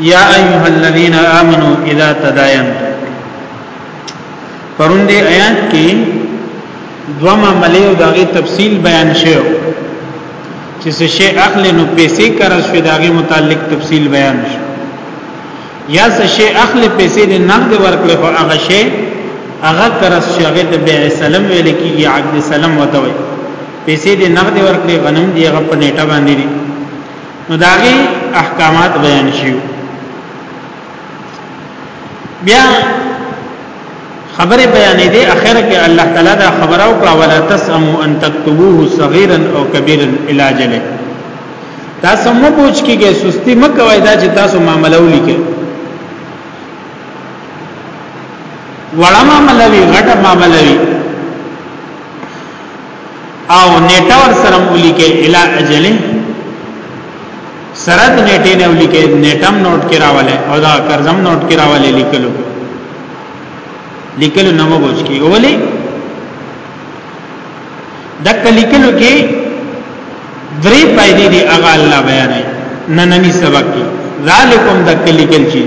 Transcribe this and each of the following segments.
یا ایها الذین آمنو اذا تداینتم پرون دی آیات کې دوه معاملې او دغه تفصیل بیان شوی چې څه شی اخلي نو پیسې قرض شوی دغه متعلق تفصیل بیان شو یا څه شی اخلي پیسې د نقد ورکړي خو هغه شی هغه قرض شغه ته به سلام ویل کیږي عقد سلام وته وي پیسې دې نقد ورکړي غنم دی هغه په نیټه باندې دي نو داغي احکامات بیان شي بیا خبره بیانې دي اخر کې الله تعالی دا خبره او کړه ولا تسمو ان تكتبوه صغيرا او كبيرا الى جله تاسو مو پوښ کیږئ سستی مکوئ دا چې تاسو معاملو لیکئ وړه معاملوي غټه معاملوي او نیټه ور سره ولیکه الی اجله سره د نیټې نه ولیکه نیټم نوٹ کې راواله او دا قرضم نوٹ کې راواله لیکلو لیکلو نه مو بوج کی اولی دک لیکلو کې درې پایدې دی هغه الله بیان نه نننی سبق کې ذالکم دک لیکل چی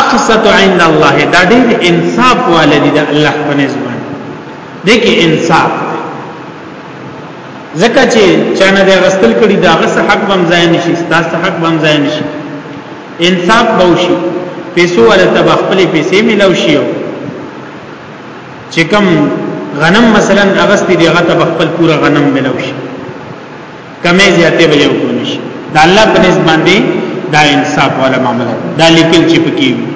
اقسط عند الله دا ډېر انصاف والدي د الله په نسبت دي کې انصاف زکه چې چانه د غستل کړي دا غس حق بم ځای نشي ستاسو حق بم ځای نشي انصاف بوشي پیسو ول تب خپل پیسې ملو شي چې کم غنم مثلا اغستی دی غته خپل پورا غنم ملو شي کمې زیاتې به یو کول شي دا الله په نس باندې دا انصاف ولا معاملات دا لیکل چې پکې وي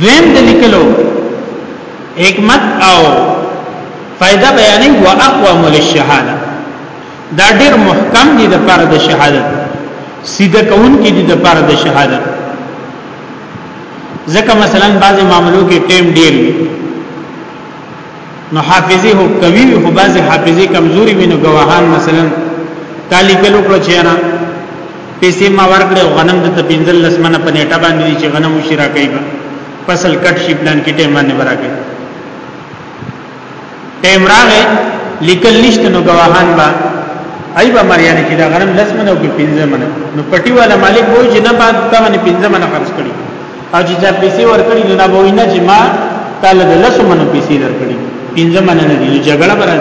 دویم د لیکلو حکمت او فائدہ بیانې او اقوام للشهاده دا ډېر محکم دي د پر د شهادت سیده کون کې دي د پر د شهادت ځکه مثلا بعضی معاملو کې ټیم ډیر وي نو حافظه هو قوي وي خو بعضي حافظه کمزوري وي نو گواهان مثلا کالی کلو کړو چې نه پیسې ما ورکړې او غنم د تپینځل لسمنه په نیټه باندې چې غنم وشي را کوي فصل کټ شي پلان کې ټیم باندې برا کوي ټیم راغې لیکل نشته نو گواهان با ای به مریانه کې دا غنم لسمنه او کې پینځه منه نو پټي والا مالک وایي چې نه بعد تا باندې پینځه منه خرج کړي او چې چا پیسې ورکړي نو نه وای نه چې ما تعالی د لاسو منو پیسې درکړي پنځه من نه دي جګړه برا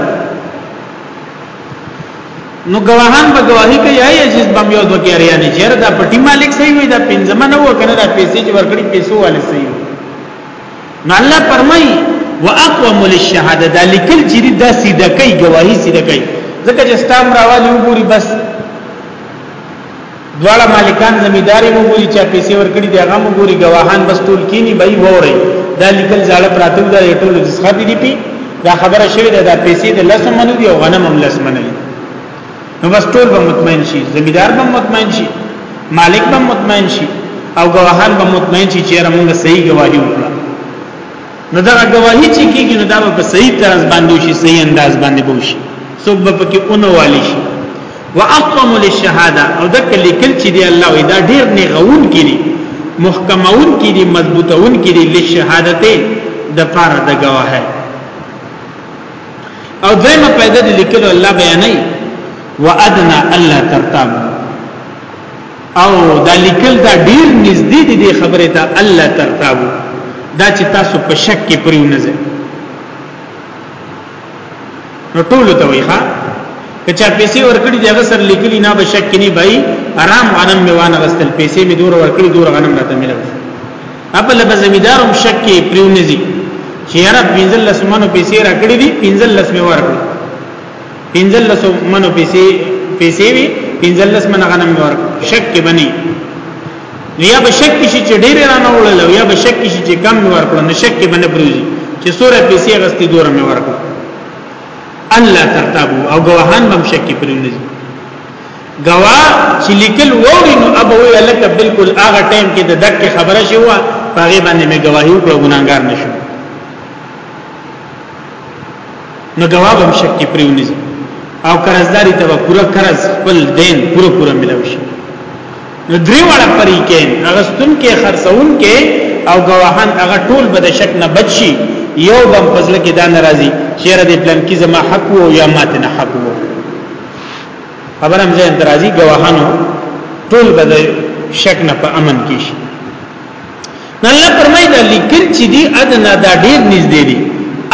نو گواهان به گواهی کوي اي عزیز بم یو دوه کې اړیا نه چیر دا پټي مالک صحیح وي دا پنځه من وو کنه دا پیسې چې ورکړي پیسو والے صحیح نو الله فرمایي واقوم للشهاده دا لیکل چې دا سیده کوي گواهی سیده کوي ځکه چې ستام راوالي وګوري بس دواړه مالکان زمیداری مو ګوري چې پیسې ورکړي دی هغه مو ګوري گواهان بس ټول کینی به ووري دا لیکل زړه پراته دا ټول د ښه دي پی دا خبره شوی ده دا پیسې د لسم منو دی او غنم هم لسم منو نو بس ټول به مطمئن شي زمیدار به مطمئن شي مالک به مطمئن شي او گواهان به مطمئن شي چې موږ صحیح گواهی وکړو نو دا گواهی چې کیږي نو دا په صحیح طرز باندې شي صحیح انداز باندې بوشي څوک به پکې اونو والی شي واقوم للشهاده او دا لیکل چې دی الله وی دا ډیر نه غون کړي محکمون کړي مضبوطون کړي للشهادتين د پاره د گواه او دایمه پیدا د لیکلو الله بیانای وادنا الله ترتاب او دا لیکل دا ډیر نږدې دي د خبره ته الله ترتابو دا چې تاسو په شک کې پریو نه ځئ نو ټول ته وي ښا کچا پیسې ورکړي دغه سر لیکلي نه به شک نه بای آرام غنم میوانه غستل پیسې می دور ورکړي دور غنم راته ملو خپل به زمیدارم شک کې پریو نه ځي چې یاره 15 لسمانو پیسې راکړي دي 15 لسمه ورکړي 15 منو پیسې پیسې وی 15 من غنم ور شک کې بني یا به شک کې چې ډېر رانه وړل یا به شک کې چې کم ور کړل نو شک کې بنه بروزي چې سوره پیسې غستې دور مې ور کړل الله ترتابو او گواهان هم شک کې پرونی گوا چې لیکل ووري نو ابو الک بالکل هغه ټیم کې د دک خبره شوه پاغه باندې مې گواهی وکړه ګناګار نشم نو جواب هم شک کې پریونی او قرضداري ته پورا قرض خپل دین پورا پورا ملو شي نو درې واړه فریقین هغه ستون کې خرڅون کې او گواهان هغه ټول به د شک نه بچي یو بم فضل کې دا ناراضي شعر دې پلان کې زما حق وو یا مات نه حق وو خبر هم ځین درازي گواهانو ټول به شک نه په امن کې شي الله فرمایي دا لیکل چې دی ادنا دا ډیر نږدې دي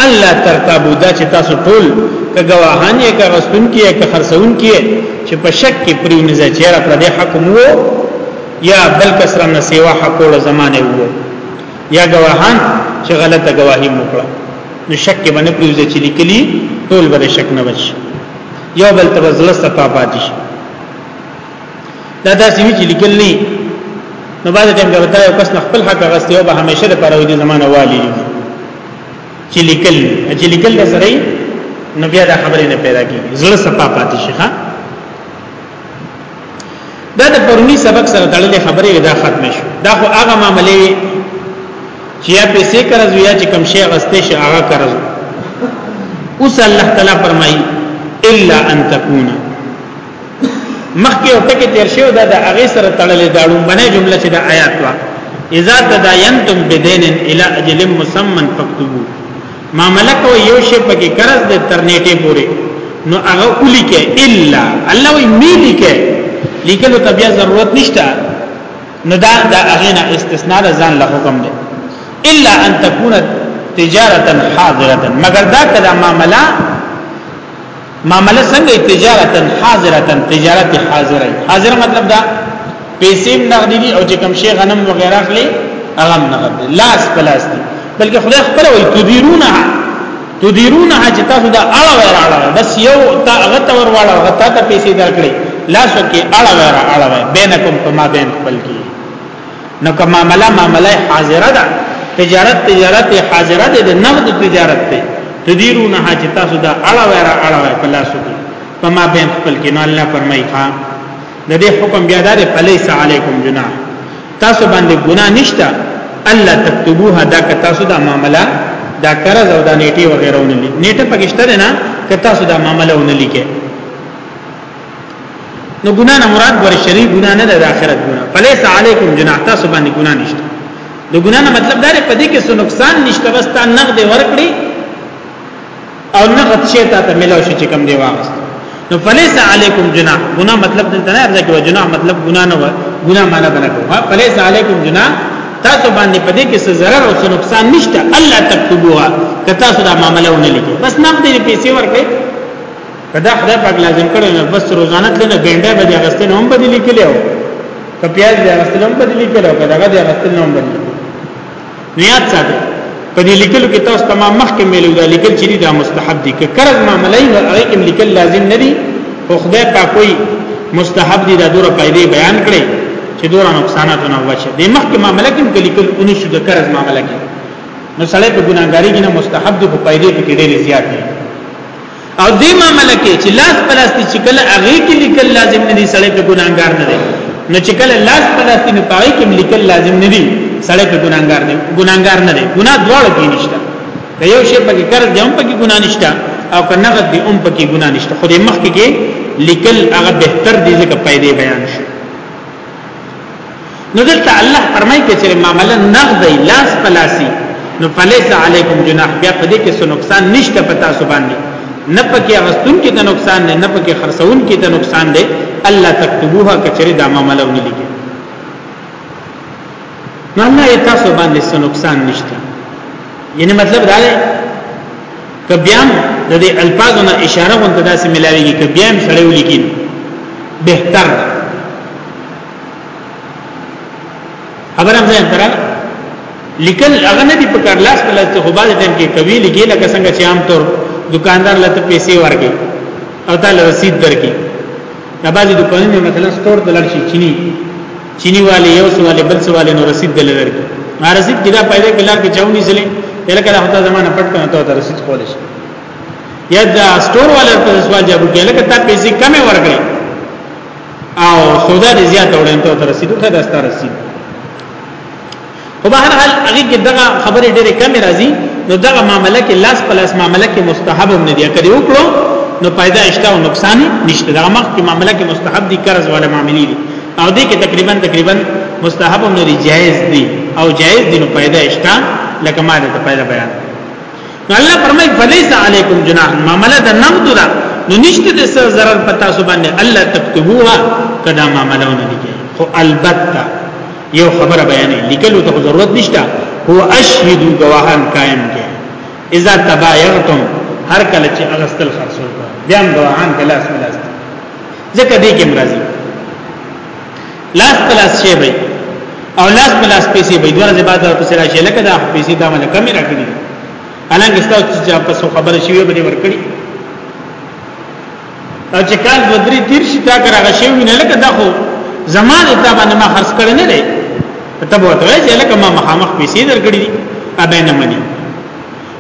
الله ترتابو دا چې تاسو ټول که گواهان یې که غستون کې که خرڅون کې چې په شک کې پریونه ځای چیرې پر دې حکم وو یا بل کسره نه سیوا حقوق زمانه وو یا گواهان چې غلطه گواهی موکړه نو شک کې باندې پریوځي چې لیکلي ټول به شک نه بچ یو بل تبزله صفه پاتې شي دا داسې وی چې لیکل نه نو بعد ټیم کې وتا یو کس خپل حق غستې او به همیشه د پاره وي زمانه والی چې لیکل چې لیکل سره نو بیا دا خبرې نه پیدا کیږي زړه صفه پاتې شي ښا دا د پرونی سبق سره تړلې خبرې دا ختم شو دا خو هغه معاملې چې یا پیسې قرض یا چې کم شی غستې شي هغه قرض اوس الله تعالی فرمایي الا ان تکونا مخکې او ټکي تیر شو دا د هغه سره تړلې دا لومبنه جمله چې د آیات وا اذا تداینتم بدین الی اجل مسمن فاكتبو معاملہ کو یو شی پکې قرض د ترنیټه پورې نو هغه اولی کې الا الله وی میلی کې لیکلو ته بیا ضرورت نشته نو دا د هغه نه استثناء ځان له حکم دی الا ان تكون تجارتا حاضرتا مگر دا کدا معاملہ معاملې څنګه تجارتا حاضرا تجارت حاضرای حاضر مطلب دا پیسې نغدي دي او چې کوم شی غنم وغیرہ اخلي هغه نغد لاس پلاس دي بلکې خدای خپل وي تدیرونه تدیرونه چې تاسو دا اړه وره اړه بس یو تا هغه تور واړه هغه ته پیسې درکړي لاس کې اړه وره اړه بینکم په ما بین خپل کې نو که معامله معامله حاضره ده تجارت تجارت حاضره ده د نقد تجارت ده تدیرون حاج تاسو دا اړه ورا اړه په لاسو کې په ما بین خپل کې نو الله فرمایي ها د دې حکم بیا ده فلیس علیکم جناح تاسو باندې ګناه نشته الله تكتبوها دا که تاسو دا معامله دا قرض او دا نیټه وغیرہ ونلی نیټه پکشته نه که تاسو دا معامله ونلی کې نو ګنا نه مراد ور شری ګنا نه د آخرت ګنا فلیس علیکم جناح تاسو باندې ګنا نشته د ګنا نه مطلب دا دی په دې کې څه نقصان نشته بس تا نقد ورکړي او نقد شي ته ته ملو شي چې کم دی واغست نو فلیس علیکم جناح ګنا مطلب دلته نه ارزه کې جناح مطلب ګنا نه و ګنا معنا بنکو ها فلیس علیکم جناح تاسو باندې په دې کې څه zarar او څه نقصان نشته الله تکتبوها که تاسو دا معاملې ونه لیکي بس نقد پیسې ورکړي کدا خدای پاک لازم کړو نو بس روزانه تلنه ګنده به دې غستنه هم بدلی کړو که پیاز دې غستنه هم بدلی کړو که دغه دې غستنه هم بدلی نو یاد ساته په دې لیکلو کې تاسو تمام مخکې ملو دا لیکل چې دا مستحب دي که قرض معاملې نو هغه کې لیکل لازم نه دي خو خدای پاک کوئی مستحب دي دا دوره پیدا بیان کړي چې دوره نقصانات نه وشه د مخکې معاملې کې کلی کل اونې شو د قرض معاملې کې نو سړی په ګناګاری کې نه مستحب دي په پیدا کې ډېر زیات دي او دې معاملې کې چې لاس پلاستي چې کله هغه کې لیکل لازم نه دي سړی په ګناګار نه دی نو چې کله لاس پلاستي نه پای کې لیکل لازم نه دي سړی په ګناګار نه ګناګار نه دی ګنا دواړو کې نشته که یو شی پکې قرض دی هم پکې ګنا نشته او که نقد دی هم پکې ګنا نشته خو دې مخکې کې لیکل هغه بهتر دي ځکه پیدا بیان شي نو دلته الله فرمایي چې معاملې نقد لاس پلاسي نو فلیس علیکم جناح بیا په دې کې څه نقصان نشته پتا سو باندې نه پکې غستون کې د نقصان نه نه پکې خرڅون کې د نقصان دی الله تكتبوها کچری دا معاملې ونی لیکي نو الله یې تاسو باندې څه نقصان نشته یعنی مطلب دا دی که بیا د دې الفاظو نه اشاره غونډه داسې ملاويږي که بیا هم سړیو لیکي بهتر ده خبر هم ځان ترا لیکل هغه نه دی په کار لاس په لاس ته خو باندې ټیم کې کوي لګي لکه څنګه چې عام طور دکاندار لته پیسې ورګي او تعالی رسید درکې دا بعضی دکانونه مثلا سٹور د لړشي چيني چيني والے یو سواله بل سواله نو رسید دل درکې ما رسید کدا پیدا کلار کې چاوني زلې کله کله هوتا زمانہ پټ کنه ته رسید کول شي یا دا سٹور والا ته سوال جواب کړي لکه تا پیسې کمې ورګي او خدا دې زیات وړم ته تر رسیدو ته داستا رسید خو به هر حال هغه کې دغه خبره ډېره کم راځي نو دغه معاملې کې لاس په لاس معاملې کې مستحب هم نه دی کړي وکړو نو پیدا اشته او نقصان نشته دغه مخ کې معاملې کې مستحب دي قرض ولا معاملې دي او دې کې تقریبا تقریبا مستحب هم نه دی جائز دي او جائز دي نو پیدا اشته لکه ما دې ته پیدا بیان الله فرمای فلیس علیکم جناح معاملہ د نقد دا نو نشته د سر zarar پتا سو باندې الله تكتبوها کدا معاملہ نه لیکي خو البته یو خبره بیانې لیکلو ته ضرورت نشته هو اشهد گواهان قائم کې اذا تبايعتم هر کله چې اغستل خرصول بیا گواهان کلاس ملاست ځکه دې کې مرضی لاس په لاس شي وي او لاس په لاس پیسې وي دوه ځې بعد په سره شي لکه دا پیسې دا مله کمی راکړي الانګه ستاسو چې په څو خبره شي به ورکړي او چې کال دوه درې تیر شي تا کرا غشي وي نه لکه دا خو زمانه ته باندې ما خرڅ کړی نه دی ته به وته چې لکه ما مخامخ پیسې درکړي دي ابه نه مني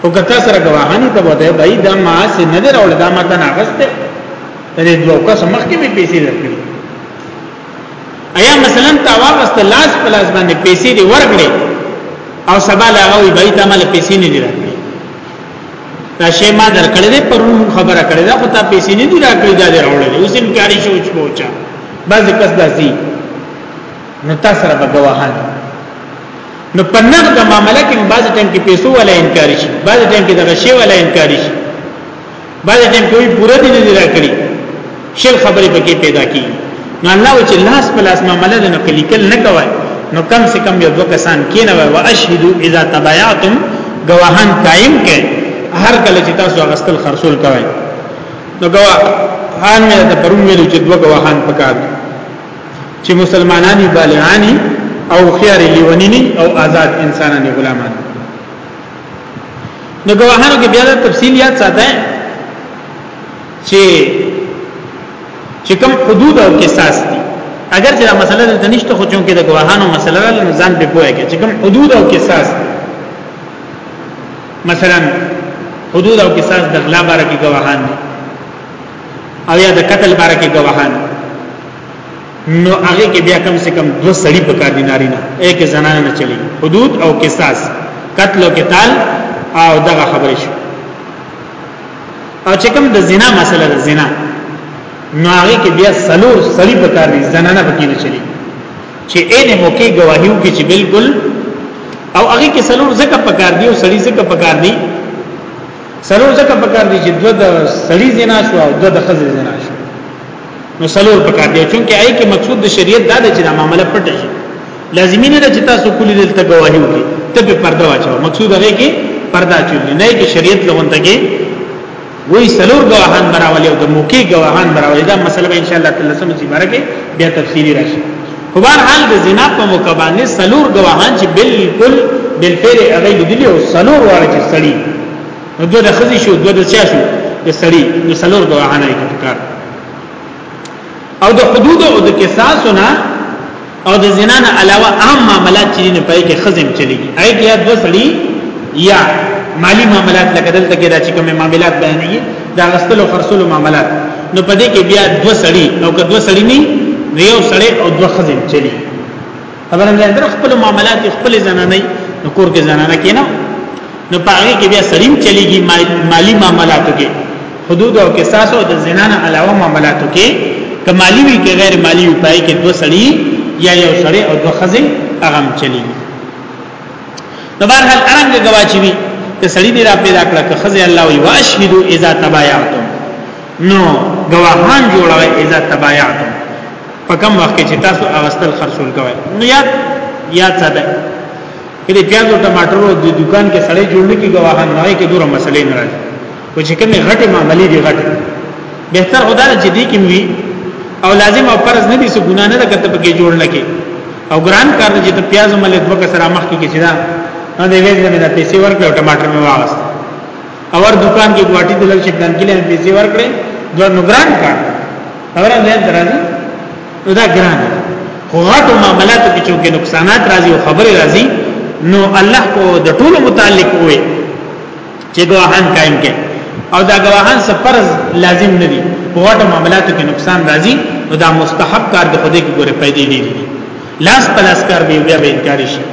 او کته سره غواهانی ته وته بای دا ما سي نه دراول دا ما ته ناغسته دې دوه کس مخکې می پیسې درکړي ایا مثلا تا واغست لاس په لاس باندې پیسې دی ورغلې او سبا لا غوي به ته مال پیسې نه دی راکړي دا شی ما درکړې ده پرون خبره کړې ده خو تا پیسې نه دی راکړي دا دی راوړلې اوس هم کاری شو چې پوچا بعض کس داسي نو تاسو را بګواهان نو په نقد معاملې کې بعض ټیم کې پیسو ولا انکار شي بعض ټیم کې دغه شی ولا انکار شي بعد ټیم کوئی پورا دی نه راکړي شل خبرې پکې پیدا کی نو الله و چې لاس په لاس معاملې نه کلیکل نه کوي نو کم سے کم یو دوه کسان کینه وای او اشهدو اذا تبايعتم گواهان قائم کړي هر کله چې تاسو غسل خرصول کوي نو گواهان مې د پرون ویلو چې دوه گواهان پکار چې مسلمانانی بالغانی او خيار لیونینی او آزاد انسانانی غلامان نو گواهانو کې بیا د تفصیل یاد ساته چې چې کوم حدود او قصاص دي اگر چې دا مسله د نشته خو چون کې د گواهانو مسله له نظام په پوهه کې چې کوم حدود او قصاص مثلا حدود او قصاص د غلا بار کې گواهان دي او یا د قتل بار کې گواهان دي نو هغه کې بیا کم سے کم دو سړی په کار دي ناری نه ایک زنان نه چلی حدود او قصاص قتل او قتال او دغه خبرې شو او چې کوم د زنا مسله ده زنا نو هغه کې بیا سلور سړی په کار دي زنانه پکې نه چلی چې عین موقع گواهیو کې چې بالکل او هغه کې سلور زکه په کار دي او سړی زکه په کار دي سلور زکه په کار دي چې دوه د سړی زنا شو او دوه د خزې زنا شو نو سلور پکار دی چونکه آی کې مقصود د شریعت دا دی چې دا معاملې پټ شي لازمی نه چې تاسو کلی دلته گواهی وکړي ته په پرده واچو مقصود هغه کې پرده چي نه کې شریعت لغونته کې وی سلور گواهان براولي او د موقع گواهان براولي دا مسله به ان شاء الله تعالی سم چې برکه بیا تفصیلی راشي په هر حال د زنا په موقع باندې سلور گواهان چې بالکل بالفعل هغه لیدلی او سلور واره چې سړي نو دوه د خزي شو دوه د چا شو د سړی نو سلور دوه غانه کار او د حدود او د قصاصونه او د زنا نه علاوه عام معاملات چې نه پای کې خزم چلیږي اې کې دوه سړی یا مالی معاملات لکه دلته کې دا چې کومه معاملات بیانېږي دا غسل او خرصلو معاملات نو پدې کې بیا دوه سړی او که دوه سړی نه یو سړی او دوه خزم چلیږي خبره ده در خپل معاملات خپل زنانه نو کور کې زنانه کې نه نو پاره کې بیا سلیم چلیږي مالی معاملاتو کې حدود او قصاص او د زنانه علاوه معاملاتو کې کمالی وی کې غیر مالی وی پای کې دو سړی یا یو سړی او دو خزې اغم چلیږي نو بهر حال ارنګ گواچی وی ته سړی دی را پیدا کړ که خزې الله وی واشهدو اذا تبايعتم نو گواهان جوړوي اذا تبايعتم په کوم وخت کې چې تاسو اغستل خرڅول کوئ نو یاد یاد ساته کله پیاز او ټماټر او د دکان کې سړی جوړ نه کی غواهان نه کې دوره مسلې نه راځي او چې کومه غټه معاملې دی غټه به تر خدا چې دې کې وی او لازم او فرض نه دي څه ګنا نه ده کته پکې جوړ نه کی او ګران کار چې ته پیاز ملک وکړه سره مخ کې چې دا نه دی ویل نه پیسې ورکړ او ټماټر مې واغست اور دکان کې ګواټي د لږ شګدان کې له پیسې ورکړې دوه نگران کار اور نه درازي نو دا ګران خو غټو معاملاتو کې چې نقصانات راځي او خبره راځي نو الله کو د ټولو متعلق وي چې ګواهان قائم کې او دا ګواهان سفرز لازم نه دي په غټو معاملاتو کې نقصان راځي نو دا مستحب کار د خوده کې ګوره پیدا دي لاس پلاس کار به بیا به انکار شي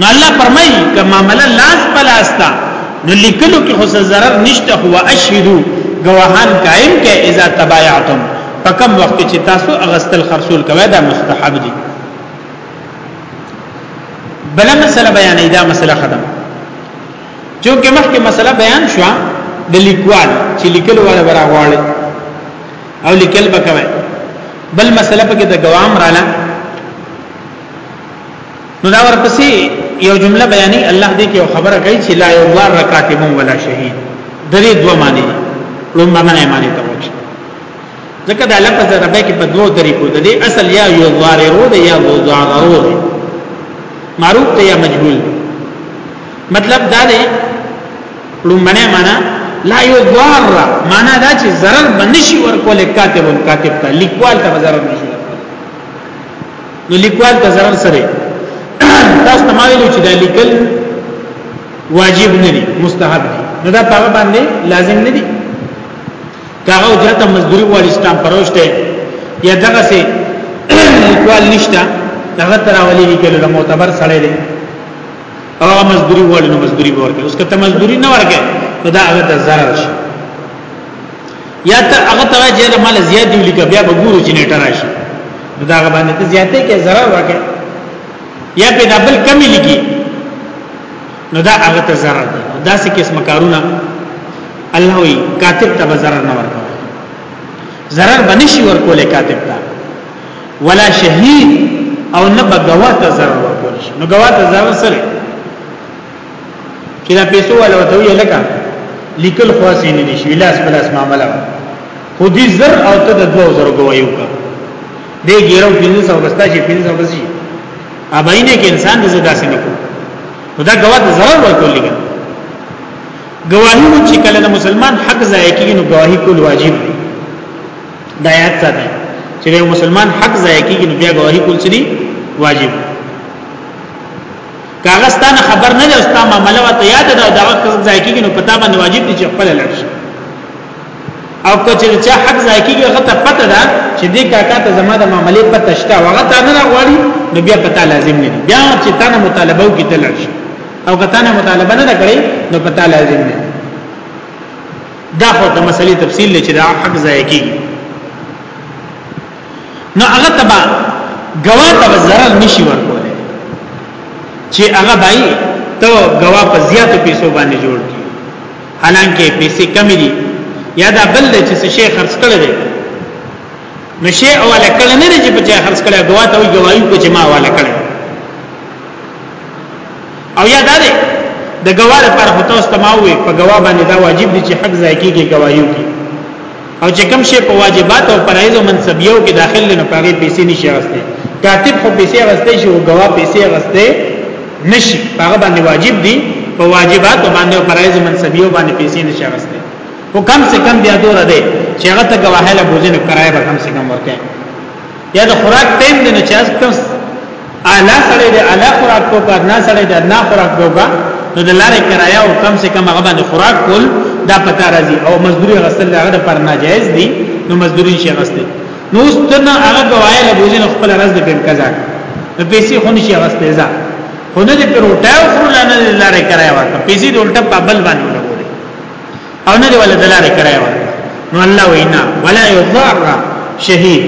نو الله فرمایي که معاملې لاس پلاستا نو لیکلو کې خو ضرر نشته هو اشهدو گواهان قائم کې اذا تبايعتم په کوم وخت چې تاسو اغستل خرصول کوي دا مستحب دي بل مسله بیان ایدا مسله ختم چونکه مخکې مسله بیان شو د لیکوال چې لیکل ولا برا غواړي او لیکل بکوي بل مسله پکې د گوام رااله نو دا ورپسې یو جمله بیانې الله دې کې خبره کوي چې لا یو ضار کاتب ولا شهید درې دوه معنی لومبه معنی معنی ته وایي ځکه دا لفظ ربه کې په دوه طریقو د دې اصل یا یو ضار رو دی یا یو ضار رو دی معروف ته یا مجهول مطلب دا دی لومبه معنی لا یو ضار معنی دا چې ضرر بنشي ورکول کاتب کاتب ته لیکوال ته ضرر نشي نو لیکوال ته ضرر سره تاسو ته مایلو چې دا لیکل واجب نه دي مستحب دي نو دا په باندې لازم نه دي کاغه اجرت مزدوری وال اسلام پروشته یا دغه سي لیکوال نشتا دغه تراولی لیکل له معتبر سره دي او مزدوری وال نو مزدوری ورکړي اوس کته مزدوری نه ورکړي نو دا هغه ته ضرر شي یا ته هغه ته چې دا مال زیات دی لیکه بیا به ګورو چې نیټه راشي نو دا باندې ته زیاتې کې zarar راکې یا په دبل کمی لګي نو دا هغه ته zarar دی دا څه قسم کارونه الله وی کاتب ته zarar نه ورکو zarar بنشي ورکول کاتب ته ولا شهید او نه بغوا ته zarar ورکول نو غوا ته zarar سره چې دا پیسو ولا وته وی لکه لیکل خاصې نه دي شوی لاس بلاس معاملې خو دې زر او ته د 2000 ګوایو کا دې ګیرو 1500 بستا چې 1500 بسی اباینه کې انسان دې زدا سي نه کو دا ګواه د zarar ورکول لګا ګواهی و چې کله د مسلمان حق ضایع کیږي نو ګواهی کول واجب دی دا یاد ساتئ چې یو مسلمان حق ضایع کیږي نو بیا ګواهی کول سړي واجب دی کاغه ستانه خبر نه دی استاد ما ملو ته یاد ده دا وخت ځای کېږي نو پتا باندې واجب دي چې خپل لړ شي او کچې چې حق ځای کېږي هغه ته پته ده چې دې کاکا ته زما د معاملې پته شته هغه ته نه غواړي نو بیا پتا لازم نه دی بیا چې تا نه مطالبه وکړي ته لړ شي او کته نه مطالبه نه کړې نو پتا لازم نه دا خو د مسلې تفصیل لچې دا حق ځای کېږي نو هغه تبا غوا ته zarar نشي ورکول چې هغه بای ته غوا په زیاتو پیسو باندې جوړ کی حالانکه پیسې کم دي یا دا بل د چې شي خرڅ کړي دي نو شي اوله کله نه چې په چا خرڅ کړي غوا ته وي غوايو کو چې ما اوله کړي او یا دا دی د غوا لپاره هوتاس تماوي په غوا باندې دا واجب دي چې حق ځای کیږي غوايو کی او چې کوم شی په واجبات او فرایض او منصبیو کې داخل نه پاره پیسې نشي غسته کاتب خو پیسې غسته شي او غوا پیسې غسته نشي هغه باندې واجب دي په واجبات باندې او فرایض او منصبیو باندې پیسې نشي غسته او کم سے کم بیا دور ده چې هغه ته غواهله بوزنه کرایه به کم سے کم ورکړي یا د خوراک ټیم د نه چاس اعلی سړی د اعلی خوراک کو کا نه سړی د نه خوراک کو کا نو د لارې کرایه او کم سے کم هغه باندې خوراک کول دا پتا راځي او مزدوري غسل هغه پر ناجایز دي نو مزدوري شي غسل نو ستنه هغه گواهی له بوزي نو خپل راز د قضا نو پیسې خو نشي غسل ځا خو نه دې پر وټاو خو لانه لارې کرایه ورته پیسې د الټه پابل باندې او نه دی ول دلار کړای و نو الله وینا ولا یضار شهید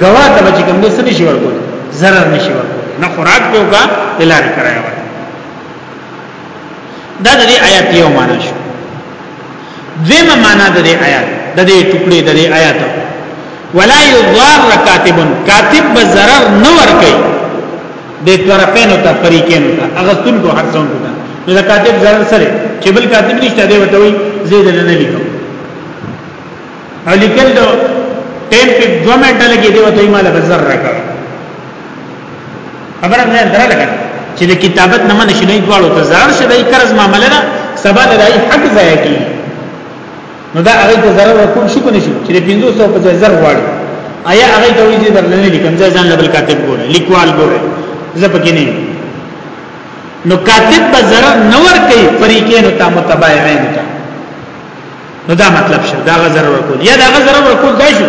گواه ته چې کوم دې څه نشي ورکول zarar نشي ورکول نه خوراک دی وکا دلار کړای و دا د دې آیات یو معنا شو دیمه معنا د دې آیات د دې ټوکړي د دې آیات ولا یضار کاتب کاتب به zarar نه ور کوي د طرفین او تفریقین ته اغستون کو حرسون کو نو د کاتب ضرر سره چې بل کاتب نشته دی وته وي زید نه نه لیکو او لیکل دو ټیم په دوه منټه لګي دی وته مال به ضرر راکړ خبره نه درا لګا چې د کتابت نه منشي نه دواړو ته ضرر شې د قرض معاملې نه سبا د حق ضایع کیږي نو دا هغه ته ضرر ورکول شي کنه شي چې 500 په ځای زر غواړي آیا هغه ته ویږي درلنه لیکم ځای ځان لبل کاتب ګوره لیکوال ګوره زه پکې نه نو کاتب به ضرر نور کوي فریقین ته متبایعین ته نو دا مطلب شه دا غزر ورکول یا دا غزر ورکول دا شو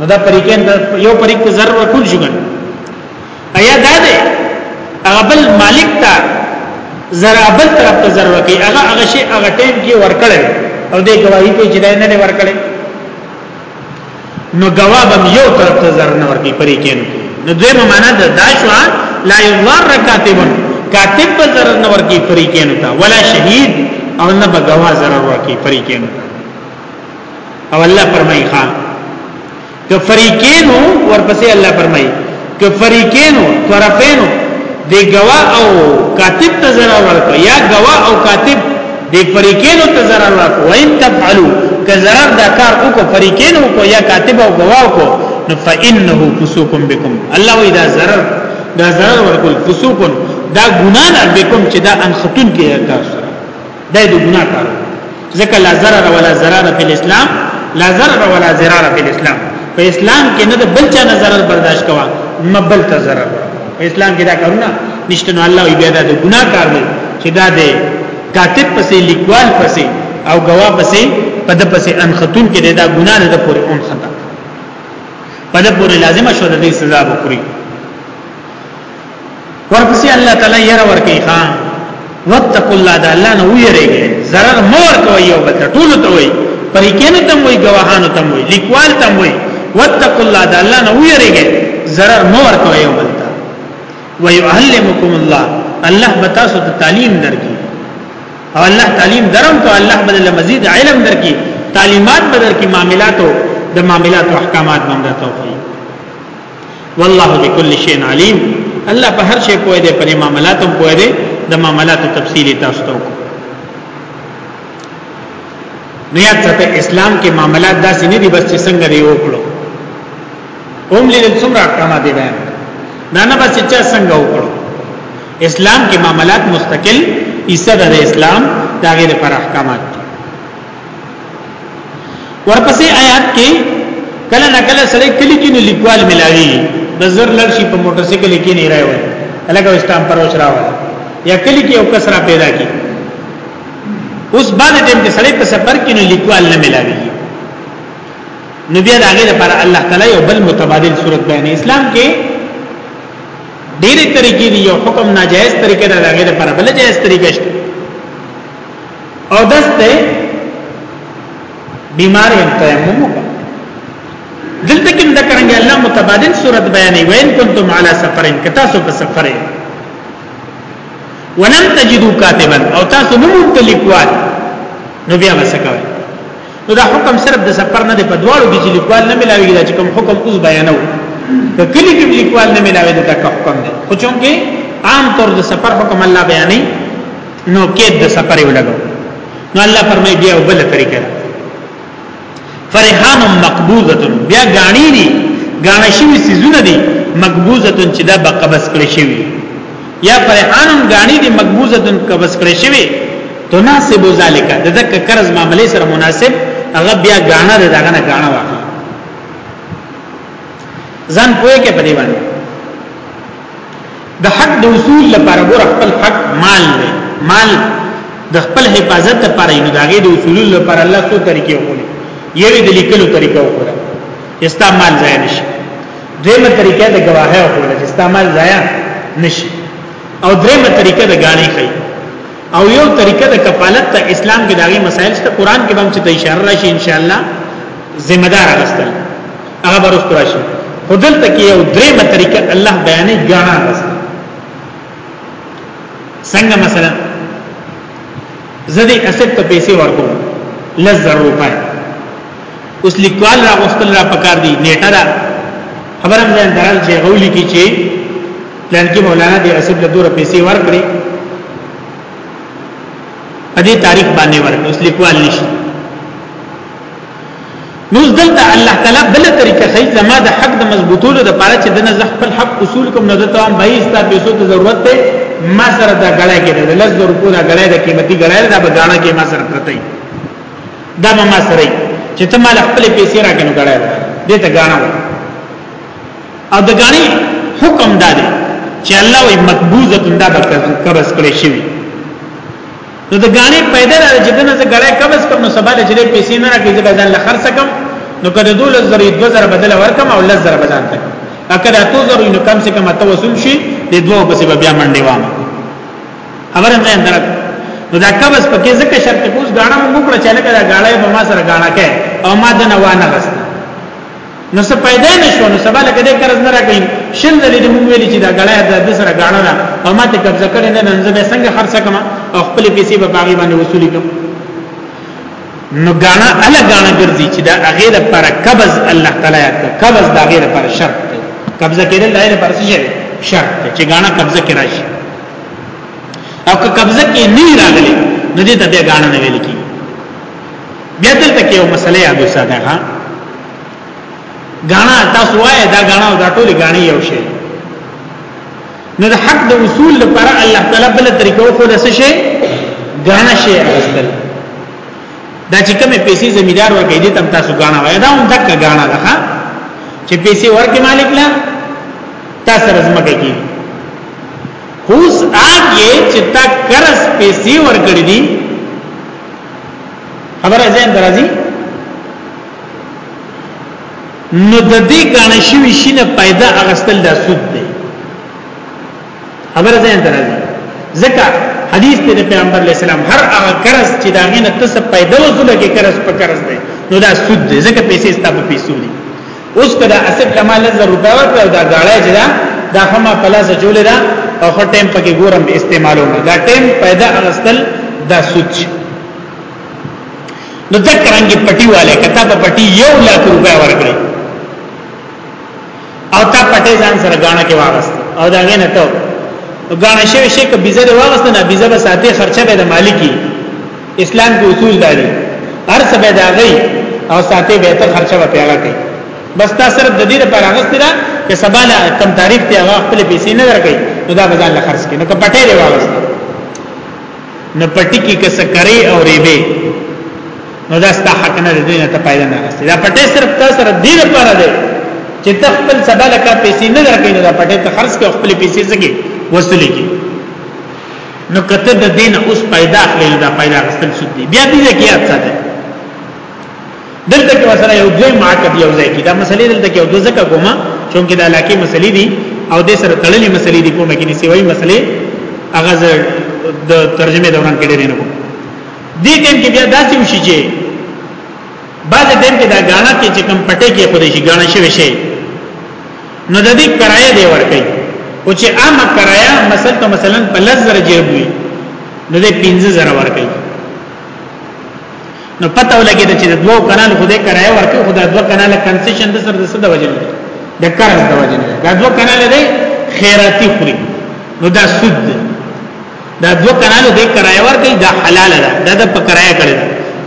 نو دا پریکین دا یو پریک ته ضرر ورکول شو کنه ایا دا دی هغه بل مالک ته ضرر بل طرف ته ضرر کوي هغه هغه شی هغه ټیم کې ورکړل او دې گواہی کوي چې دا نه دی ورکړل نو گواه به یو طرف ته ضرر نه ورکړي پریکین نو دویمه معنا دا دا شو لا یضر کاتب کاتب به ضرر نه ورکړي پریکین ته ولا شهید او نه به گواه ضرر ورکړي پریکین ته او الله فرمایي ښا که فریقینو ورپسې الله فرمایي که فریقینو طرفینو دی گوا او کاتب ته zarar ورکو یا گوا او کاتب دی فریقینو ته zarar ورکو وان تفعلوا که zarar دا کار وکړو فریقینو کو یا کاتب او گوا کو نو فانه فسوق بكم الله وی دا zarar دا zarar ورکول فسوق دا ګنا نه بكم چې دا ان خطون کې تاسو دا د ګناه کار ځکه لا ضرر ولا ضرر په اسلام لا ضرر ولا ضرر په اسلام په اسلام کې نه د بل چا نه ضرر برداشت کوا مبل ته ضرر په اسلام کې دا کارونه نشته نو الله بیا دا د ګناه کار دی چې دا د کاتب پسې لیکوال پسې او غوا پسې په د پسې ان خاتون کې دا ګناه نه د پورې اون خطا په د پورې لازمه شو د دې سزا وکړي ورپسې الله تعالی یې را ورکی ښا وتقوا الله د الله نه ویریږي zarar مور کوي او بل ټول ته وي پرې کېنه تم وي گواهانو تم وي لیکوال تم وي وتقوا الله د الله نه ویریږي zarar مور کوي او بل ته ويعلمکم الله الله بتاسو ته تعلیم درکې او الله تعلیم درم کو الله بدل مزید علم درکې تعلیمات بدل کې معاملاتو د معاملاتو احکامات باندې توفیق والله بكل شيء عليم الله په هر شي پوهه ده پر معاملات هم پوهه ده د معاملاتو تفصیل تاسو ته وکړو نو یاد ساته اسلام کې معاملات داسې نه دي بس چې څنګه دی وکړو هم لیدل څومره احکامات دي بیان دا نه بس چې څنګه وکړو اسلام کې معاملات مستقل ایسه د اسلام دا غیر پر احکامات ورپسې آیات کې کله نه کله سړی کلی کې نو لیکوال ملاوي نظر لړشي په موټر سایکل کې نه راوي الګا استام پر وشراوه یا کلی کې یو کسرا پیدا کی اوس باندې ټیم کې سړی په سفر کې نو لیکوال نه ملاوي نو بیا داګه لپاره الله تعالی یو بل متبادل صورت بیان اسلام کې ډېرې طریقې دي یو حکم ناجایز طریقې ده داګه لپاره بل جایز طریقې شته او داس ته بیمار یم تیمم وکړه دلته کې دا څنګه الله متبادل صورت بیانې وین کنتم علی سفرین که تاسو په سفر یې ولم تجدوا کاتبا او تاسو نه مونږ لیکوال نو بیا وسکوي نو دا حکم صرف د سفر نه دی په دواړو کې چې لیکوال نه ملاوي دا چې کوم حکم اوس بیانو که کلی کې لیکوال نه ملاوي دا حکم دی خو چونکه عام طور د سفر حکم الله بیانې نو کېد د سفر یو لګو نو الله فرمای بیا وبله طریقه فرحان مقبوضه بیا غاڼی دي غاڼه شي سيزونه دي مقبوضه چې دا به قبض کړی شي یا فرحان غاڼی دي مقبوضه قبض کړی شي تناسب ذالک د دک قرض معاملې سره مناسب هغه بیا غاڼه ده دغه نه غاڼه واخلي ځان پوهه کې په دی باندې د حق د اصول لپاره ګور خپل حق مال دی مال د خپل حفاظت لپاره یو داګه د اصول لپاره الله څو طریقې وکړي یو د لیکلو طریقه وکړه استعمال ځای نشي دیمه طریقه د گواهه وکړه استعمال ځای نشي او دریمه طریقه د غاڼې خي او یو طریقه د کفالت ته اسلام کې داغي مسائل شته قران کې هم چې اشاره راشي ان شاء الله ذمہ دار غستل هغه برست راشي خو دلته کې یو درېمه طریقه الله بیانې ګاڼه راځي څنګه مثلا زدي اسد ته پیسې ورکوم لزر روپای اوس لیکوال را غوښتل را پکار دی نیټه را خبرم ځان درل چې غولي کی چې پلان کې مولانا دی اسد له دوره پیسې ورکړي ا دې تاریخ باندې ورکړي اوس لیکوال نشي نو دلته الله تعالی بل طریقه خی زما د حق د مضبوطولو د پاره چې دنه زه خپل حق اصول کوم نه ته هم به ایستا پیسو ته ضرورت ده ما سره دا غړای کې ده لږ ضرورت دا غړای ده قیمتي غړای ده به غاڼه کې ما سره پرته دا به ما سره چې ته مال خپل پیسې راکنو غړای ده دې ته غاڼه او د غاڼي حکم دا دی چې الله وي مقبوضه دا به قبض کړی شي نو د غاڼې پیدا را چې دنه زه غړې قبض کوم نو سبا لچې پیسې نه راکې چې بدل لخر سکم نو کده دول زری 2000 بدل ورکم او 10000 بدل تک اکه دا تو زری نو کم سے کم ته وصول شي د دوه په سبب بیا منډي وام خبر نه اندر نو دا قبض پکې ځکه شرط کوس غاڼه موږ کړه چې لکه دا غاړې په ما سره غاڼه کې او ما دنه وانه غست نو څه پیدا نشو نو سبا لکه دې قرض نه راکې شل دلې دې مونږ ویلې چې دا غړای دا د سره غاڼه ده او ماته قبضه کړې نه نن زه به څنګه خرڅ کما او خپل پیسې په باغی باندې وصول کړم نو غاڼه ال غاڼه ګرځي چې دا هغه د پر قبض الله تعالی یاد قبض دا غیر پر شرط دی قبضه کېدل دا غیر پر شرط شرط دی چې غاڼه قبضه کې راشي او که قبضه کې نه راغلي نو دې ته بیا غاڼه نه ویل کی بیا دلته کې یو مسله یاد وساته ها غاڼه تاسو وایي دا غاڼه او دا ټول غاڼه یو شی نو د حق د اصول لپاره الله تعالی بل طریقو خو د څه شي غاڼه شي اصل دا چې کومه پیسې زمیدار ورکې دي تم تاسو غاڼه وایي دا هم دک غاڼه ده ها چې پیسې ورکې مالک لا تاسو رزمګه کی هوس آګه چې تا قرض پیسې ورکړې دي خبره ځین درازي نو د دې کانه شوی شینه پیدا اغستل د سود دی خبره ځین درازي ځکه حدیث ته پیغمبر علی السلام هر هغه قرض چې دا غینه تاسو پیدا وسوله کې قرض په قرض دی نو دا سود دی ځکه پیسې ستاسو پیسې دي اوس کدا اسب لما لزر روپیا ورکړ دا غاړه چې دا دا هم په لاس جوړه دا او خو ټیم پکې ګورم استعمالوم دا ټیم پیدا اغستل دا سوچ نو ذکر انګي پټي والے کته په پټي یو لک روپیا ورکړي او تا پټي ځان سره غاڼه کې واغست او دا غنه ته غاڼه شوی شي ک بيزه واغست نه بيزه به ساتي خرچه به د مالکی اسلام کې اصول داري هر څه به داغي او ساتي به ته خرچه به پیغه کوي بس تا صرف د دې لپاره غوښتل چې سبا له کم تاریخ ته هغه خپل پیسې نه درکې نو دا بازار له خرڅ کې نو کپټې دی واغست نو پټی کې کس کرے او ریبه نو دا ستا حق نه دی نه ته پایله نه غوښتل دا پټې صرف تا سره دې لپاره دی چې ته خپل سبا له کا پیسې نه درکې نو دا پټې ته خرڅ کې خپل پیسې زګي وصولې کې نو کته د دین اوس پیدا اخلي دا پیدا غستل سود دی بیا دې کې یاد ساته دلته کې وسره یو دوی معقد یو ځای کې دا مسلې دلته کې یو دوه ځکه کومه چونکه د علاقې مسلې دي او د سره تړلې مسلې دي کومه کې نه سیوي مسلې هغه د ترجمه دوران کې ډېر نه کوم دې ټیم کې بیا داسې وشي چې بعد ټیم کې دا غاڼه کې چې کم پټه کې خوري شي غاڼه شي وشي نو د دې کرایه دی ورکړي او چې عامه کرایه مثلا ته مثلا په لزر جیب وي نو دې 15000 ورکړي نو پته ولګي چې د دوو کانال خو دې کرایه ورکړي خو د دوه کانال کنسیشن د سر د سد وجه نه د قرض د وجه نه د دوه کانال دې خیراتی خوري نو دا سود دی دا دو کانالو دې کرایه ورکړي دا حلال ده دا د په کرایه کړی ده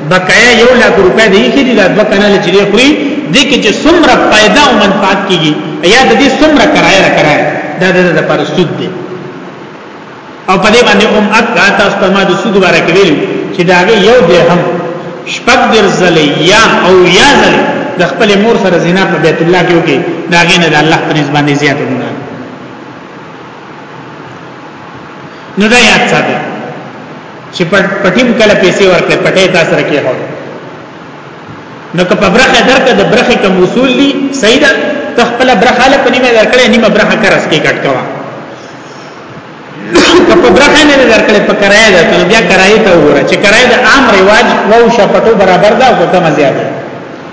بقایا یو لک روپیا دی کې دي دا دو کانال چې دی خوري دې کې چې څومره پیدا او منفعت کیږي یا د دې څومره کرایه را کرایه دا د لپاره سود دی او په دې باندې ام اکا تاسو ته ما د سود باره کې ویل چې دا یو درهم شپږ درځلې یا او یا ځلې د خپل مور سره زنا په بیت الله کې وکي دا غینه د الله پر نسبت زیاته ګناه نو دا یاد ساتي چې پټیم کله پیسې ورکړي پټې تاسو راکې هو نو که په برخه درکه د برخه کوم اصول دي صحیح ده تخپل برخه له پنی مې درکړې نیمه برخه کرس کې کټ کوا که په برخه نه درکړې په کرایه ده نو بیا کرایه ته وره چې کرایه د عام رواج وو شپټو برابر ده او کمه زیاده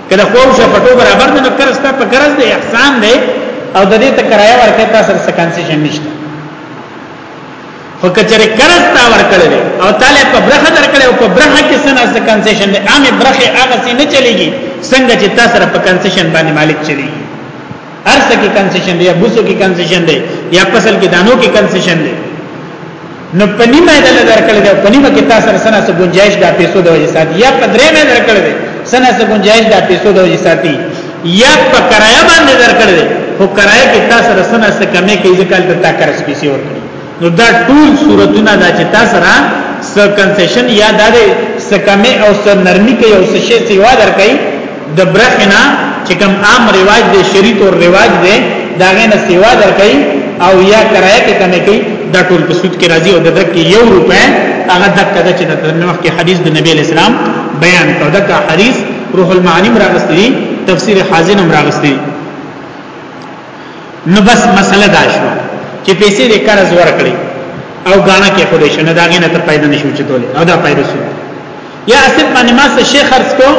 کله خو شه پټو برابر نه کرز تا په کرز دی احسان دی او د دې ته کرایه ورکړه تا سره څه کنسیشن نشته خو کچره کرز تا ورکړل او تعالی په برخه درکړل او په برخه کې سن از کنسیشن دی عامه برخه هغه څه نه چلیږي څنګه چې تا سره په کنسیشن باندې مالک چلیږي ارس کې کنسیشن دی یا بوسو کې کنسیشن دی یا فصل کې دانو کې کنسیشن دی نو پنیمه د لګر کړل دی پنیمه کې تاسو سره سره گنجائش د پیسو د وجې ساتي یا پدرې مې لګر کړل دی سره سره گنجائش د پیسو د وجې ساتي یا په کرایه باندې لګر کړل دی خو کرایه کې تاسو سره سره کمې کې ځکه تل تا کار سپیسي ورکړي نو دا ټول صورتونه دا چې تاسو را سر کنسیشن یا دا د سکمه او سر نرمی کوي او سشي سیوا درکړي د برخنا چې کوم عام رواج دی شریط او رواج دی دا غنه سیوا درکړي او یا کرایه کې کمې کوي دا ټول په سود کې راځي او د دک یو روپې هغه دک د چې د نوح کې حدیث د نبی اسلام بیان کړ دک حدیث روح المعانی راغستري تفسیر حازن هم راغستري نو بس مسله دا شو چې پیسې د قرض ورکړي او غاڼه کې خو دې شنه داګه نه ته پیدا نشو چتولې او دا پیدا شو یا اسب باندې ما څه شیخ خرج کو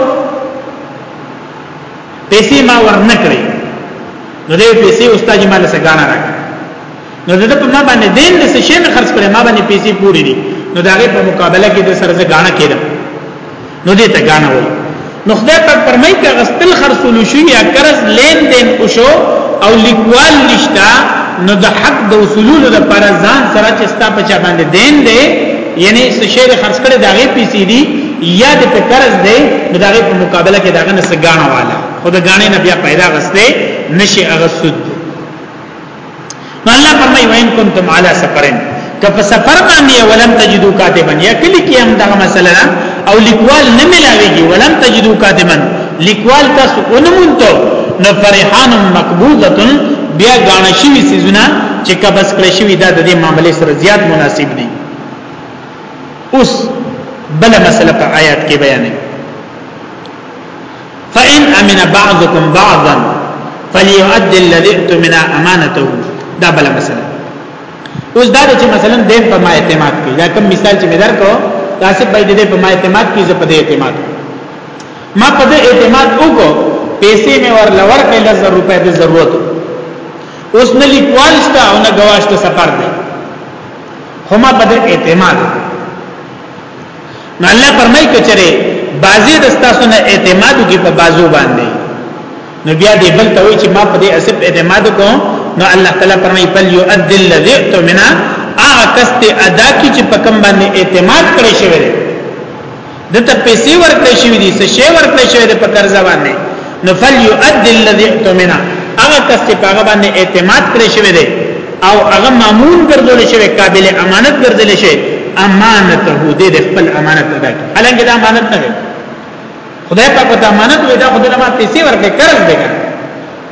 پیسې ما ورنکړي نو دې پیسې استاد مال سره غاڼه راکړي نو دغه په ما باندې دین د شین خرج کړي ما باندې پیسې پوری دي نو داغه په مقابله کې د سره زګانه کېده نو دې ته غانه وایي نو خدای پاک فرمایي چې غسل خرصول شو یا قرض لین دین او شو او لیکوال نشتا نو د حق د وصولولو د پر ځان سره چې ستا په چا باندې دین دی یعنی څه شی خرڅ کړي داغه پیسې دي یا د په قرض دی نو داغه په مقابله کې داغه نه سګانه والا خو د غانې نه بیا پیدا غسته نشي اغسود نو الله فرمایي وان کنتم علی سفرن که په سفر باندې ولن تجدو کاتبا یا کلی کې هم دا مسله ده او لیکوال نه ملاويږي ولن تجدو کاتبا لیکوال تاسو اونمونته نو فرحان مقبوضه بیا غاڼه شي سيزونه چې کبس کړی شي دا د دې معاملې سره زیات مناسب دي اوس بل مسله په آیات کې بیانې فإن أمن بعضكم بعضا فليؤدي الذي اؤتمن امانته دا بل مسله اوس دا چې مثلا د په ما اعتماد کوي دا کوم مثال چې مې درکو دا څه باید د په ما اعتماد کوي زه په دې اعتماد ما په دې اعتماد وکړو پیسې مې ور لور کې 1000 روپۍ د ضرورت اوس نه لیکوال شته او نه گواښته سفر دی هما په دې اعتماد نو الله فرمایي کچره بعضی د تاسو نه اعتماد کی په بازو باندې نو بیا دې بل ته وایي چې ما په دې اسب اعتماد کوم نو الله تعالی فرمایي بل يؤد الذي اؤتمنا هغه کس ته ادا کی چې په کم باندې اعتماد کړی شوی دی دته پیسې ورکړې شوې دي څه شی ورکړې شوې ده په قرض باندې نو فلیؤد الذی اؤتمنا هغه کس چې هغه باندې اعتماد کړی شوی دی او هغه مامون ګرځول شوی قابل امانت ګرځول شوی امانته دې د خپل امانت ادا کړي الانګه دا امانت نه دی خدای په پتا امانت وې دا خدای ما پیسې ورکړي قرض دی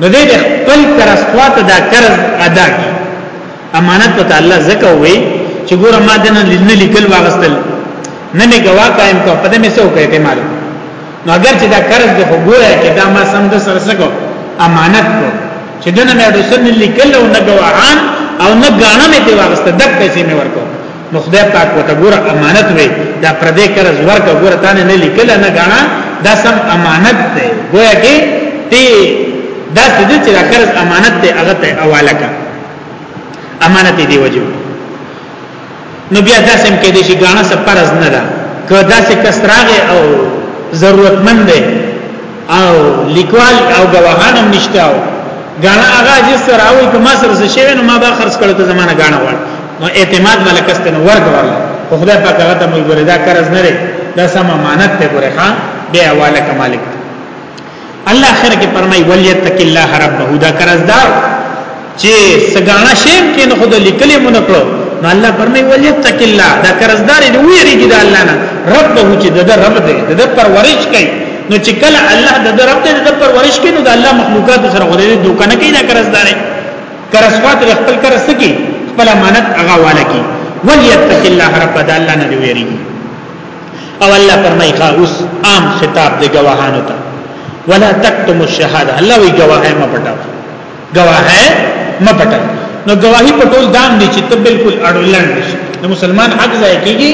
نو دې د خپل قرض خواته دا قرض ادا کړي امانت په الله زکه وې چې ګوره ما دنه لیکل واغستل نه نه گوا قائم کو پدې مې سو کوي ته مالک نو اگر چې دا قرض د وګوره کې دا ما سم د سرسګو امانت کو چې دنه مې رسول لیکل او نه ګواهان او نه غاڼه مې دی واغسته دک پیسې مې ورکو نو خدای پاک وته ګوره امانت وي دا پردې قرض ورکو ګوره تانه نه لیکل نه غاڼه دا سم امانت دی ګویا کې تی دا څه چې دا قرض امانت دی هغه ته حواله کا امانت دی وجوه نو بیا داسې هم کېدې شي غاڼه څه فرض نه ده که داسې کس راغی او ضرورتمند دی او لیکوال او غواهان هم نشته او غاڼه هغه جس سره او که ما سره څه شي نو ما به خرڅ کړو ته زمانه غاڼه وړ نو اعتماد ملکسته نو ورګ ورل خو خدای پاک هغه ته مجبور دا قرض نه لري دا سم امانت ته ګوره ها بیا والا کمالک الله اخر کې فرمای ولیتق الله ربه دا قرضدار چې سګانا شیم کې نه خود لیکلې مونږ کړو نو الله فرمای ولیتق الله دا قرضدار دی ویریږي دا الله نه ربه چې د رب دی د پرورش کوي نو چې کله الله د رب دی د پرورش کوي نو د الله مخلوقات سره غوړي دوکه نه کوي دا قرضدار قرضفات خپل قرض کوي خپل امانت هغه والا کوي ولیتق الله رب دا الله نه ویریږي او الله فرمایي خاوس عام خطاب دی گواهانو ته ولا تکتم الشهاده الله وی گواهه ما پټاو گواهه ما پټاو نو گواهی پټول دام دي چې ته بالکل اړولند شي نو مسلمان حق ځای کیږي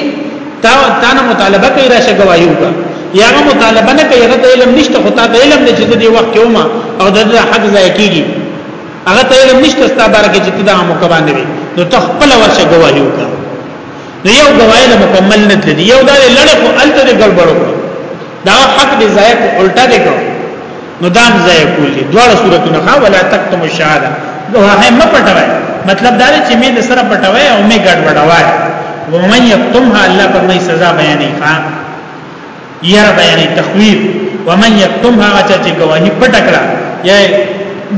تا تا نه مطالبه کوي راشه گواهی وکړه یا هغه مطالبه نه کوي هغه علم نشته خو تا ته علم نه چې د دې وخت یوما او د حق ځای کیږي هغه ته علم نشته ستاسو بارکه چې ته دا مکبان نه وي نو تخپل ورشه گواهی وکړه نو یو گواهی د مکمل نه تللی یو دا لړه خو الته د ګړبړو دا حق دی ځای کو الټا دی کو نو دام ځای کول دي دواړه صورتونه ها ولا تکتم الشهاده گواهی م پټوي مطلب دا دی چې مې د سره پټوي او مې ګړبړوي ومن یکتمها الله پر مې سزا بیانې ښا ير بیانې تخویف ومن یکتمها اچا چې گواهی پټ کړه یا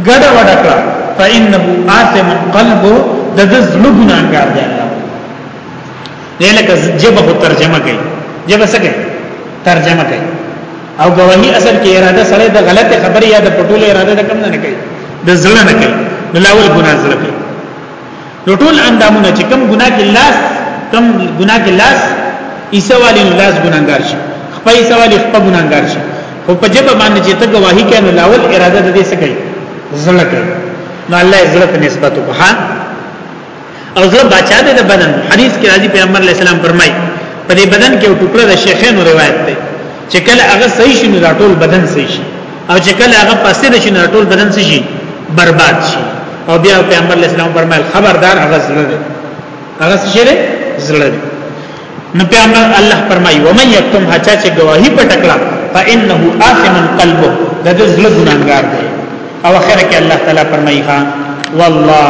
ګډه وډ کړه فانه آثم قلبه د د زړه ګناګار دی الله دی لکه جبه په ترجمه کوي جبه څه کوي ترجمه کوي او گواهی اصل کې اراده سره د غلط خبرې یا د پټول اراده د کم نه کوي د زړه نه کوي د لاول ګناه زړه کوي نو ټول اندامونه چې کم ګناه کې لاس کم ګناه کې لاس ایسوالی نو لاس ګناګار شي خپې ایسوالی خپې ګناګار شي خو په جبه باندې چې ته گواہی کینو لاول اراده د دې څه کوي زړه کوي نو الله زړه ته نسبت وکړه او زړه بچا دې د بدن حدیث کې راځي پیغمبر علی السلام فرمایي په دې بدن کې یو ټوکړه د شیخانو روایت ده چې کله هغه صحیح شي نو دا ټول بدن صحیح شي او چې کله هغه فاسد شي نو ټول بدن صحیح شي برباد شي او بیا پیغمبر اسلام فرمایل خبردار هغه زړه دی هغه څه دی زړه دی نو پیغمبر الله فرمایي و من یکتم حچا چې گواہی پټکړه فانه آثم قلبه د دې زړه ګناګار دی او اخر کې الله تعالی فرمایي ها والله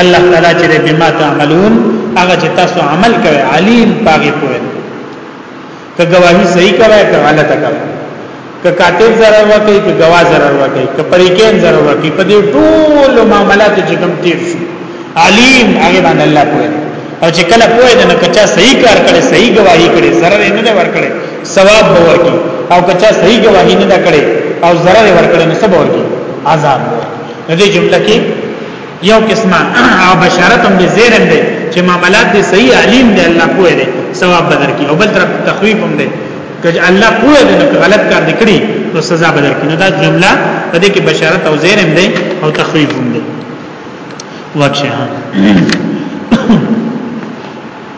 الله تعالی چې بما تعملون هغه چې تاسو عمل کوي علیم پاګه کوي که گواہی صحیح کوي که غلطه کوي که کاتب zarar ورکړي که گواه zarar ورکړي که پریکین zarar ورکړي په دې ټول معاملات چې کوم تیر شي علیم هغه باندې الله کوي او چې کله کوی نه کچا صحیح کار کړي صحیح گواہی کړي zarar نه نه ورکړي ثواب به ورکړي او کچا صحیح گواہی نه کړي او zarar ورکړي نو څه به ورکړي عذاب به دې جمله کې یو قسمه او بشارت هم دې زیرم دی چې معاملات دې صحیح علیم دی الله پوهه دی ثواب بدر کی او بل طرف تخویف هم دی که الله پوهه دی نو غلط کار دې کړی نو سزا بدر کی نو دا جمله په دې کې بشارت او زیرم دی او تخویف هم دی وکشه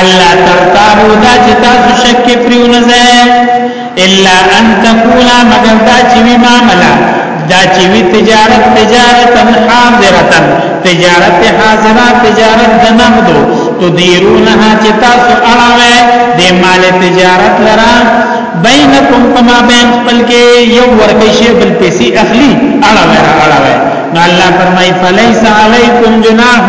الله تختارو دا چې تاسو شک کې پریونه ځای الا ان تقولا مگر دا چې وی معاملہ دا چې وی تجارت تجارت حاضرتن تجارت حاضرہ تجارت د نقدو تدیرونها چې تاسو اړه د مال تجارت لرا بینکم کما بین خپل کې یو ورکه شی بل پیسې اخلي اړه اړه نو الله فرمای فلیس علیکم جناح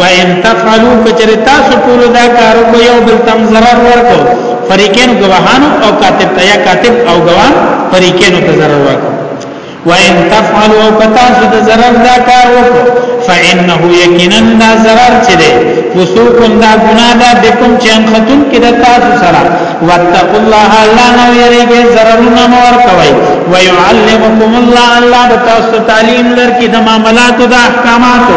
وان تفعلوا کچر تاسو ټول دا کارو کو یو بل تم zarar ورکو فریقین گواهانو او کاتب ته یا کاتب او گواهان فریقین ته zarar ورکو وان تفعلوا او تاسو دا zarar دا کار وکړو فانه یقینا دا zarar چي دي فسوق دا ګناه ده د کوم چې ان خاتون کې د تاسو سره واتقوا الله الله نو یریږي zarar نه ور کوي ويعلمكم الله الله تاسو تعلیم لر کې د معاملاتو د احکاماتو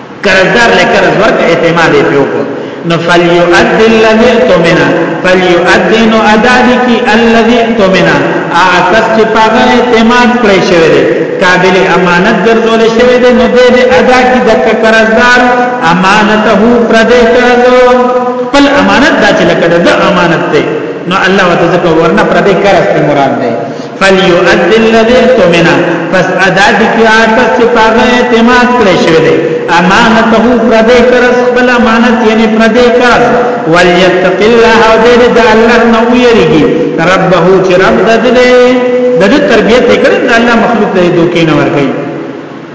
قرضدار له قرض ورک اعتماد پیو کو نو فلیؤدی الذی اعتمنا فلیؤدی نو ادا دی کی الذی اعتمنا اعکس چې پاغه اعتماد کړی شوی دی قابل امانت ګرځول شوی دی نو دې ادا کی د قرضدار امانته پر دې قرض خپل امانت دا چې لکه د امانت دی نو الله وتعالى ورنه پر دې قرض ته مراد دی فلیؤد الذی اؤتمنا پس ادا دي کې هغه چې په هغه اعتماد کړی شوی دی امانته پردې کرس خپل امانت یعنی پردې کرس وليتق الله او دې د الله نه ویریږي ربه چې رب د دې د تربيت کړي د الله مخلوق له دوکې نه ورګي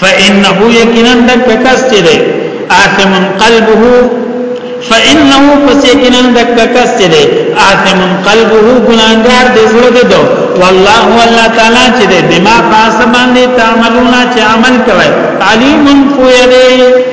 فانه یقینا دک کس چې دی آثم قلبه فانه پس یقینا دک کس چې دی آثم قلبه ګناګار دې زړه دې دو والله والله تعالی چې دې بما پاس باندې تعملون چې عمل کوي علیم فویری